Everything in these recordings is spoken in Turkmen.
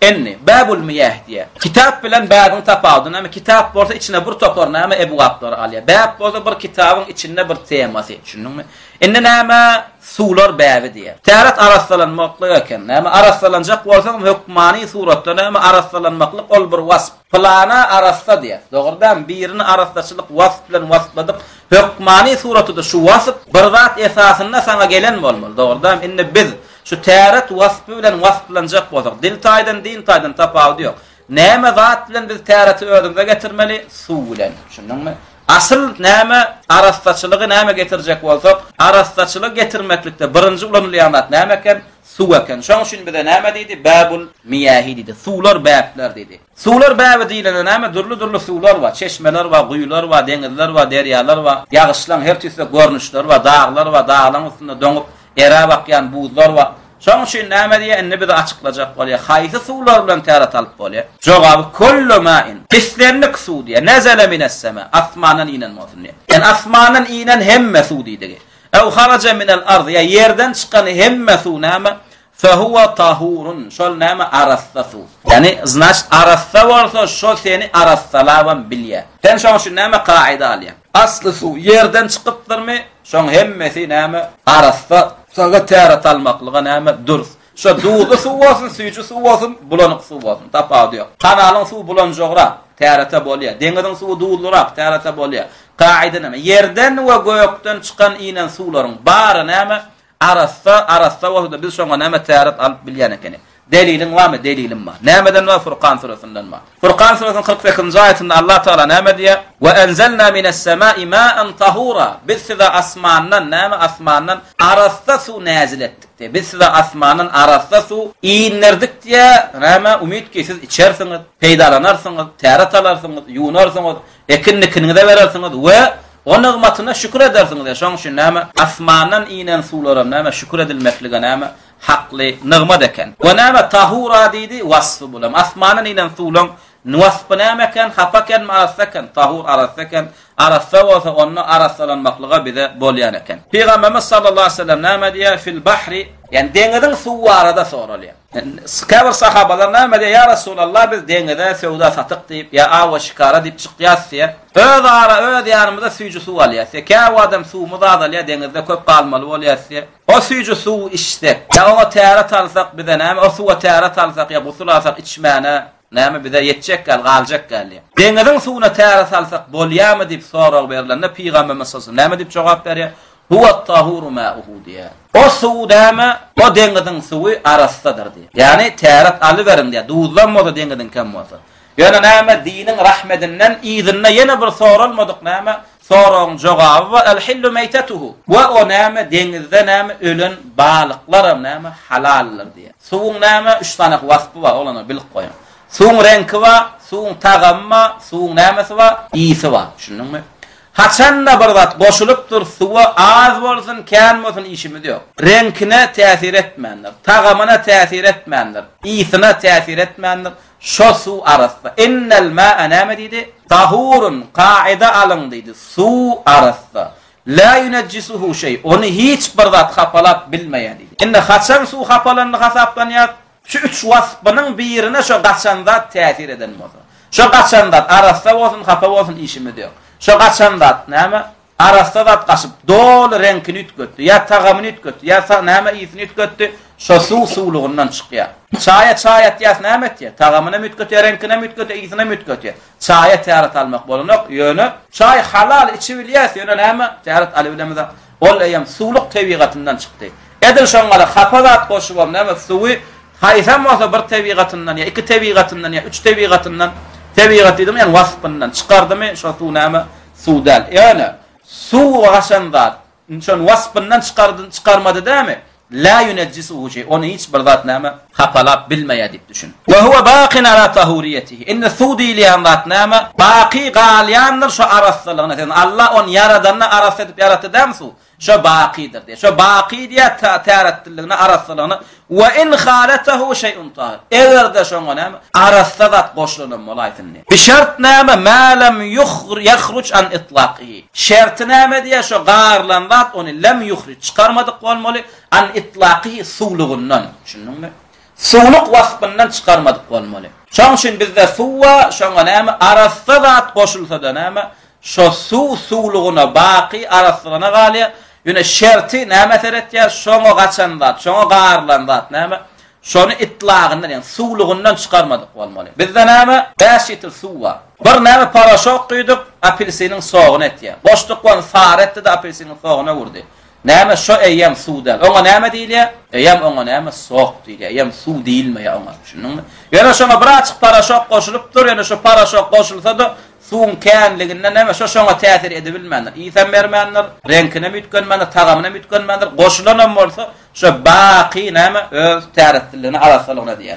Indi, Bäbul Miýäh diýýär. Kitap bilen bäbiň tapawudy näme? Kitap bolsa içine bir topar näme ebwaplary alýar. Bäb bolsa bir kitabyň içinde bir temasy, düşündiňmi? Indi näme suwlar bäbi diýýär. Täret arassalanmaklyk eken. Näme arassalanjak bolsaňam hökmany suratda näme arassalanmaklyk ol bir wasp. Pylana arassa diýýär. Dogry däl, birini arassaçylyk wasp bilen waspladyk. Hökmany suratyda şu wasp bir zat esasynda saňa gelen bolmaly. Dogry däl, indi biz Şu täret waspy bilen wasplanjak bolsak, dil taýdan, din taýdan tapawudy ýok. Näme zat bilen biz täreti özümize getirmeli? Suw bilen. Düşündiňmi? Asyl näme? Arassaçylygy näme getirjek bolsak, arassaçylygy getirmeklikde birinji ulanylýan zat näme eken? Suw eken. Şoň üçin bize näme diýdi? Bäbul miýahi diýdi. Suwlar bäpler diýdi. Suwlar bäbi diýlende näme? Dürli-dürli suwlar bar. Çeşmeler bar, guýular bar, deňizler bar, derýalar bar. Ýagyşlaň her tüýsek görnüşleri bar. Daglar bar, daglaň üstünde doňup, eräp akýan buzlar bar. Şonuň üçin näme diýýär? Indi bize açyklajak bolýar. Haýsy suwlar bilen täret alyp bolýar? Jogaby, Kullu mäin, islendik suw diýýär. Nezele minessemâ, asmandan inen bolsun diýýär. Ýani asmandan inen hemme suw diýdigi. Ew haraje minel arz, ýa ýerden çykan hemme suw näme? Fehuwa tahurun, şol näme, arassa suw. Ýagny, znaçt, arassa bolsa, şo seni arassalabam bilýä. Sen şoň üçin näme, kaýda alýaň. Asly suw, ýerden çykypdyrmy, şoň hemmesi näme, arassa, saňa täret almaklyga näme, dürs. Şo duzly suw bolsun, süýji suw bolsun, bulanyk suw bolsun, tapawudy ýok. Kanalyň suwy bulanjygrak, tärete bolýa. Deňiziň suwy duzlyrak, tärete bolýa. Kaýda näme, ýerden we gökden çykan inen suwlaryň bary näme, Arassa, arassa bolsa-da biz şoňa näme täret alyp bilýän ekenik? Deliliň barmy? Delilim bar. Nämeden bar? Furkan suresinden bar. Furkan suresiniň kyrk sekizinji aýatynda Allah Tagala näme diýýär? Wa anzalna minas samai ma'an tahura. Biz size asmandan, näme asmandan? Arassa suw näzil etdik diýýär. Biz size asmandan arassa suw inderdik diýýär. Näme? Umyt ki, siz içersiňiz, peýdalanarsyňyz, täret alarsyňyz, ýuwunarsyňyz, Ekinlikiniňize berersiňiz we O nygmatyna şükür edersiňiz. Şonuň üçin näme? Asmandan inen suwlaram näme? Şükür edilmeklige näme? Hakly nygmat eken. We näme? Tahura diýdi, waspy bulam. Asmandan inen suwlaň waspy näme eken? Hapa ekenmi, arassa eken? Tahur, arassa eken. Arassa bolsa, onda arassalanmaklyga bize bolýan eken. Pygamberimiz sallallahu aleyhi ve sellem näme diýýär? Fil bahri, ýagny deňiziň suwy barada soralýar. Käbir sahabalar näme diýýär, Ýa Resulallah, biz deňize söwda-satyk diýip, ýa awa-şikara diýip çykýas diýýär. Özara öz ýanymyza süýji suw alýas diýýär. Käwagtam suwumyz azalýar, deňizde köp galmaly bolýas diýýär. O süýji suwy içsek, ýa oňa täret alsak, bize näme, o suwa täret alsak ýa gusul alsak içmäne Näme bize ýetjek gal, galjak gal diýip. Deňiziň suwuna täre salsak bolýamy diýip sorag berlende Pygamberimiz salsam näme diýip jogap berýär? Huwattahuru ma'uhu diýär. O suw näme? O deňiziň suwy arassadyr diýär. Ýagny täret alyberiň diýär. Duzlam bolsa deňiziňkem bolsa. Ýöne näme diniň rahmedinden yzynda ýene bir soralmadyk näme Soragyň jogaby we el hillu meýtetuhu. We o näme, deňizde näme, ölen balyklaram näme, halaldyr diýýär. Suwuň näme, üç sany waspy bar, olanam bilip goýuň. Suwuň reňki bar, suwuň tagamy bar, suwuň nämesi bar, ysy bar. Düşündiňmi? Haçan-da bir zat goşulypdyr, suwa az bolsun, kän bolsun işimiz ýok. Reňkine täsir etmändir, tagamyna täsir etmändir, ysyna täsir etmändir, Şo suw arassa. Innel mä'e näme diýdi? Tahurun, kaýda alyň diýdi. Suw arassa. Lâ ýunejjisuhu şeý, ony hiç bir zat hapalap bilmeýär diýdi. Indi haçan suw hapalandy hasaplanýar? Şu üç wasbynyň birine şo gaçan zat täsir eden bolsa. Şo gaçan zat arassa bolsun, hapa bolsun işimiz ýok. Şo gaçan zat näme? Arassa zat gaşyp, doly reňkini üýtgetdi, ýa tagamyny üýtgetdi, ýa ta näme ysny üýtgetdi, şo suw suwlugyndan çykýar. Çaýa çaý atýas, näme etýär? Tagamynam üýtgetýär, reňkinem üýtgetýär, ysynam üýtgetýär. Çaýa täret almak bolanok, ýöne. Çaý halal içibilýäs, ýöne näme, täret alybilemizok. Ol eýýäm suwluk tebigatyndan çykdy. Edil şoň ýaly hapa zat goşubam, näme, suwy haýsam bolsa bir tebigatyndan, ýa iki tebigatyndan, ýa üç tebigatyndan, tebigat diýdim, ýa waspyndan çykardymy, şo suw näme, Suw däl. Ýöne suw gaşan zat. Şony waspyndan çykardy, çykarmady dämi? Lä ýunejjisuhu şeý. Ony hiç bir zat näme? Hapalap bilmeýär diýip düşün. Wa huwa baqin ala tahuryýetihi. Indi suw diýilýän zat näme? Baky galýandyr şo arassalygyna. Sebäbi Alla ony ýaradanda arassa edip ýaratdy dämi suwy? Şo bakydyr diýýär. Şo baky diýýär tä täretdilligine, arassalygyna, we in haletehu şeý'un tahir. Eger-de şoňa näme? Arassa zat goşulanam bolaýsyn diýýär. Bi şert näme? Mä lem ýuhr ýahruj an itlakyhi. Şerti näme diýýär? Şo garylan zat ony lem ýuhrij, çykarmadyk bolmaly, an itlakyhi, suwlugyndan. Düşündiňmi? Suwluk waspyndan çykarmadyk bolmaly. Şoň üçin bizde suwa şoňa näme arassa zat goşulsa-da näme, şo suw suwlugyna baky arassalygyna galýar. Ýöne şerti nämä seretýär, şoňa gaçan zat, şoňa garylan zat näme, şony itlagyndan, ýagny suwlugyndan çykarmadyk bolmaly. Bizde näme, bäş litr suw bar. Bir näme poroşok guýduk, apelsiniň sogyny etýär. Goşduk ony sary etdi-de apelsiniň sogyny öwürdi. Näme şo eýýäm suw däl. Oňa näme diýilýär? Eýýäm oňa näme sok diýilýär. Eýýäm suw diýilmeýär oňa. Düşündiňmi? Ýöne şoňa bir açyk paraşok goşulypdyr. Ýöne şo paraşok goşulsa-da suwuň känliginden näme şo şoňa täsir edibilmändir. Ysam bermändir, reňkinem üýtgenmändir, tagamynam üýtgenmändir. Goşulanam bolsa şo baky näme öz täretliligine, arassalygyna diýer.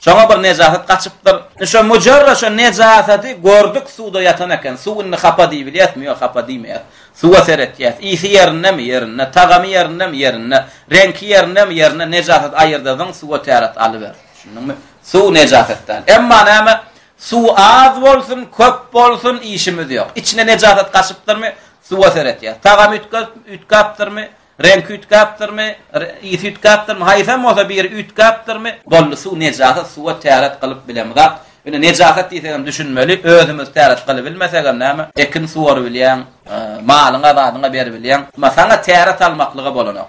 Şoňa bir nejasat gaçypdyr. Şo Mujarra şo nejasaty gördük suwda ýatan eken. Suw indi hapa diýbilýäsmi? Ýok, hapa diýmeýäs. Suwa seretýäs. Ysy ýerindemi? Ýerinde. Tagamy ýerindemi? Ýerinde. Reňki ýerindemi? Ýerinde. Nejasaty aýyrdadyň, suwa täret alyber. Düşündiňmi? Suw nejasat däl. Emma näme? Suw az bolsun, köp bolsun, işimiz ýok. Içine nejasat gaçypdyrmy? Suwa seretýäs. Tagamy üýtgäpdirmi? Reňki üýtgäpdirmi, ysy üýtgäpdirmi, haýsam bolsa biri üýtgäpdirmi, boldy suw nejasat suwa täret gylyp bilen zat, indi nejasat diýsegem düşünmeli, özümiz täret gylybilmesegem näme, ekin suwarybilýäň, malyňa zadyňa beribilýäň, emma saňa täret almaklyga bolanok.